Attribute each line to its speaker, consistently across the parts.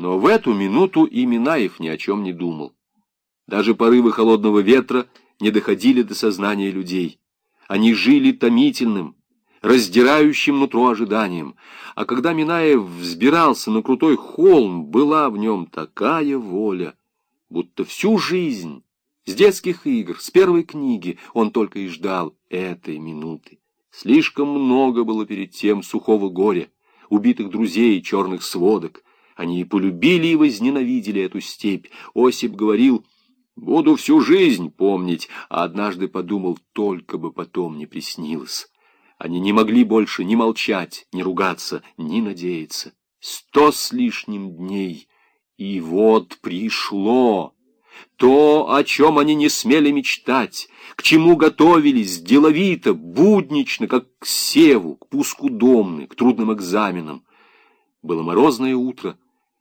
Speaker 1: Но в эту минуту и Минаев ни о чем не думал. Даже порывы холодного ветра не доходили до сознания людей. Они жили томительным, раздирающим нутро ожиданием. А когда Минаев взбирался на крутой холм, была в нем такая воля, будто всю жизнь, с детских игр, с первой книги, он только и ждал этой минуты. Слишком много было перед тем сухого горя, убитых друзей и черных сводок, они и полюбили и возненавидели эту степь. Осип говорил, буду всю жизнь помнить, а однажды подумал, только бы потом не приснилось. Они не могли больше ни молчать, ни ругаться, ни надеяться. Сто с лишним дней, и вот пришло. То, о чем они не смели мечтать, к чему готовились деловито, буднично, как к севу, к пуску домны, к трудным экзаменам. Было морозное утро,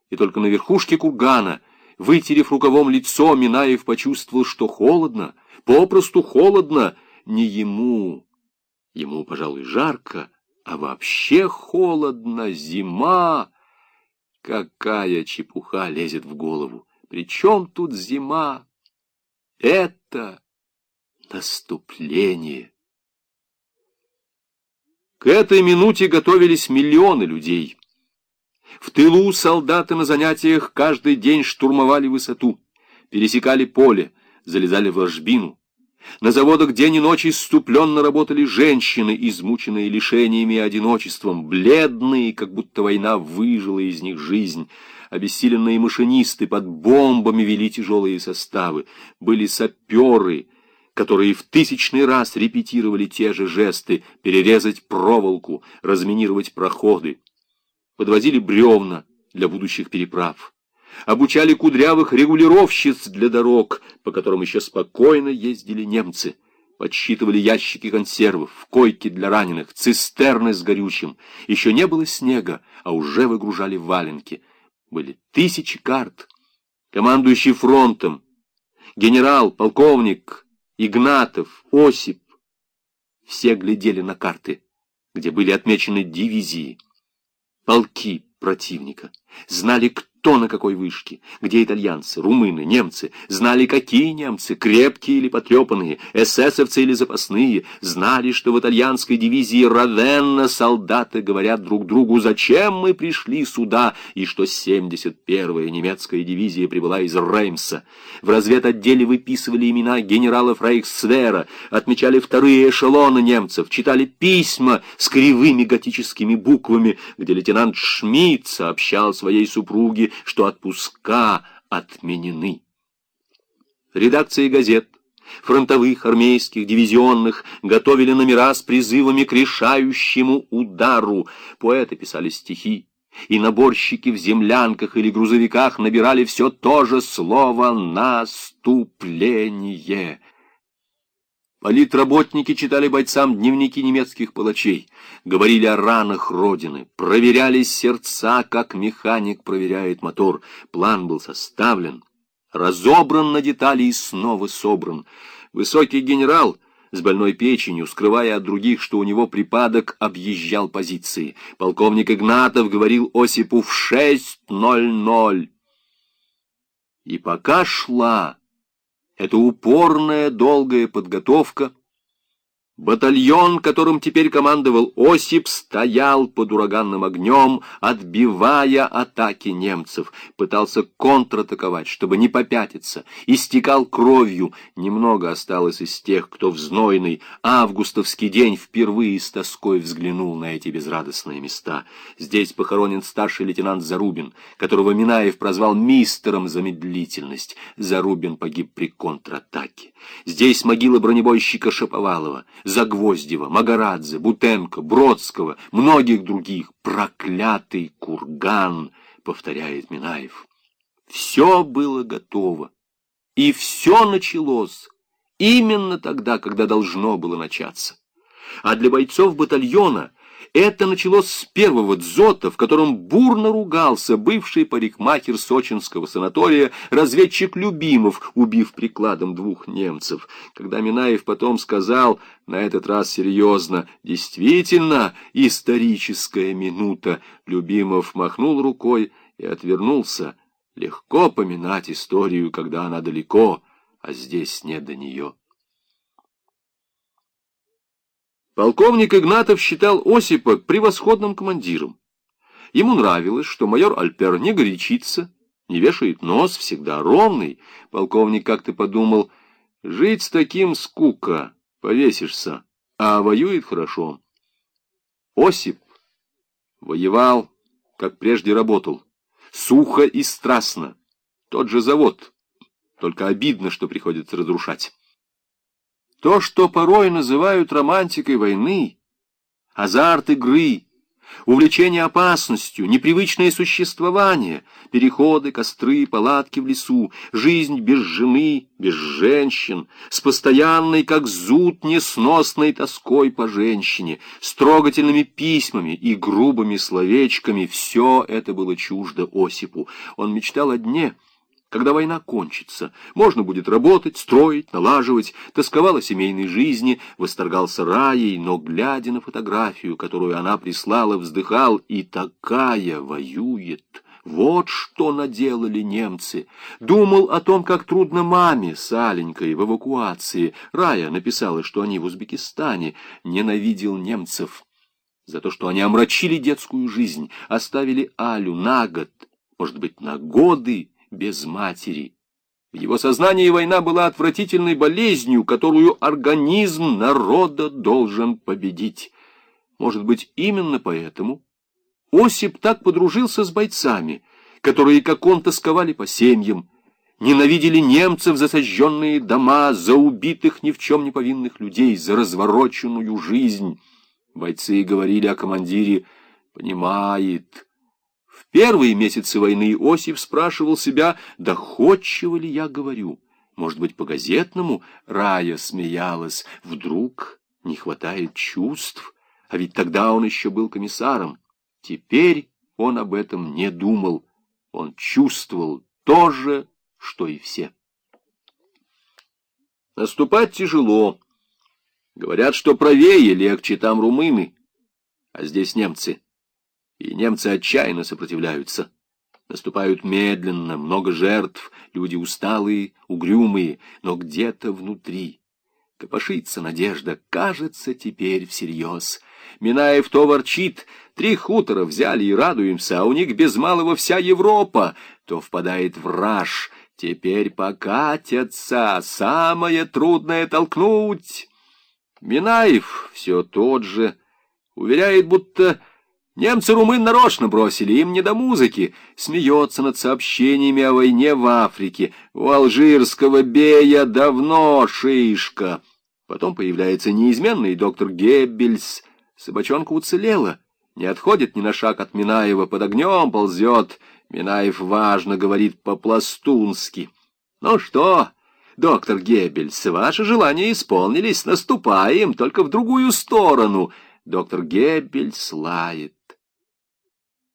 Speaker 1: и только на верхушке кургана, вытерев рукавом лицо, Минаев почувствовал, что холодно, попросту холодно, не ему, ему, пожалуй, жарко, а вообще холодно, зима. Какая чепуха лезет в голову! Причем тут зима? Это наступление. К этой минуте готовились миллионы людей. В тылу солдаты на занятиях каждый день штурмовали высоту, пересекали поле, залезали в ложбину. На заводах день и ночь иступленно работали женщины, измученные лишениями и одиночеством, бледные, как будто война выжила из них жизнь. Обессиленные машинисты под бомбами вели тяжелые составы. Были саперы, которые в тысячный раз репетировали те же жесты — перерезать проволоку, разминировать проходы подвозили бревна для будущих переправ, обучали кудрявых регулировщиц для дорог, по которым еще спокойно ездили немцы, подсчитывали ящики консервов, койки для раненых, цистерны с горючим. Еще не было снега, а уже выгружали валенки. Были тысячи карт. Командующий фронтом, генерал, полковник, Игнатов, Осип. Все глядели на карты, где были отмечены дивизии полки противника, знали, кто кто на какой вышке, где итальянцы, румыны, немцы, знали, какие немцы, крепкие или потрепанные, эсэсовцы или запасные, знали, что в итальянской дивизии Равенна солдаты говорят друг другу, зачем мы пришли сюда, и что 71-я немецкая дивизия прибыла из Реймса. В разведотделе выписывали имена генералов Рейхсвера, отмечали вторые эшелоны немцев, читали письма с кривыми готическими буквами, где лейтенант Шмидт сообщал своей супруге, что отпуска отменены. Редакции газет, фронтовых, армейских, дивизионных, готовили номера с призывами к решающему удару. Поэты писали стихи, и наборщики в землянках или грузовиках набирали все то же слово «наступление». Политработники читали бойцам дневники немецких палачей, говорили о ранах Родины, проверяли сердца, как механик проверяет мотор. План был составлен, разобран на детали и снова собран. Высокий генерал с больной печенью, скрывая от других, что у него припадок, объезжал позиции. Полковник Игнатов говорил Осипу в шесть ноль ноль. И пока шла это упорная долгая подготовка Батальон, которым теперь командовал Осип, стоял под ураганным огнем, отбивая атаки немцев. Пытался контратаковать, чтобы не попятиться. Истекал кровью. Немного осталось из тех, кто в знойный августовский день впервые с тоской взглянул на эти безрадостные места. Здесь похоронен старший лейтенант Зарубин, которого Минаев прозвал мистером за медлительность. Зарубин погиб при контратаке. Здесь могила бронебойщика Шаповалова. Загвоздева, Магарадзе, Бутенко, Бродского, многих других. Проклятый курган, повторяет Минаев. Все было готово. И все началось именно тогда, когда должно было начаться. А для бойцов батальона это началось с первого дзота, в котором бурно ругался бывший парикмахер сочинского санатория, разведчик Любимов, убив прикладом двух немцев. Когда Минаев потом сказал, на этот раз серьезно, действительно историческая минута, Любимов махнул рукой и отвернулся. Легко поминать историю, когда она далеко, а здесь нет до нее. Полковник Игнатов считал Осипа превосходным командиром. Ему нравилось, что майор Альпер не горячится, не вешает нос, всегда ровный. Полковник как-то подумал, жить с таким скука, повесишься, а воюет хорошо. Осип воевал, как прежде работал, сухо и страстно. Тот же завод, только обидно, что приходится разрушать. То, что порой называют романтикой войны, азарт игры, увлечение опасностью, непривычное существование, переходы, костры, палатки в лесу, жизнь без жены, без женщин, с постоянной, как зуд, несносной тоской по женщине, с трогательными письмами и грубыми словечками, все это было чуждо Осипу. Он мечтал о дне — когда война кончится, можно будет работать, строить, налаживать, тосковал семейной жизни, восторгался раей, но, глядя на фотографию, которую она прислала, вздыхал, и такая воюет. Вот что наделали немцы. Думал о том, как трудно маме с Аленькой в эвакуации. Рая написала, что они в Узбекистане. Ненавидел немцев за то, что они омрачили детскую жизнь, оставили Алю на год, может быть, на годы, без матери. В его сознании война была отвратительной болезнью, которую организм народа должен победить. Может быть, именно поэтому Осип так подружился с бойцами, которые, как он, тосковали по семьям, ненавидели немцев за сожженные дома, за убитых ни в чем не повинных людей, за развороченную жизнь. Бойцы говорили о командире «понимает». Первые месяцы войны Осип спрашивал себя, доходчиво ли я говорю. Может быть, по-газетному Рая смеялась. Вдруг не хватает чувств, а ведь тогда он еще был комиссаром. Теперь он об этом не думал. Он чувствовал то же, что и все. Наступать тяжело. Говорят, что правее легче там румыны, а здесь немцы и немцы отчаянно сопротивляются. Наступают медленно, много жертв, люди усталые, угрюмые, но где-то внутри. Копошится надежда, кажется, теперь всерьез. Минаев то ворчит, три хутора взяли и радуемся, а у них без малого вся Европа, то впадает в раж, теперь покатятся, самое трудное толкнуть. Минаев все тот же, уверяет, будто Немцы румын нарочно бросили, им не до музыки. Смеется над сообщениями о войне в Африке. У алжирского бея давно шишка. Потом появляется неизменный доктор Геббельс. Собачонка уцелела, не отходит ни на шаг от Минаева, под огнем ползет. Минаев важно говорит по-пластунски. «Ну что, доктор Геббельс, ваши желания исполнились, наступаем, только в другую сторону». Доктор Геббельс лает.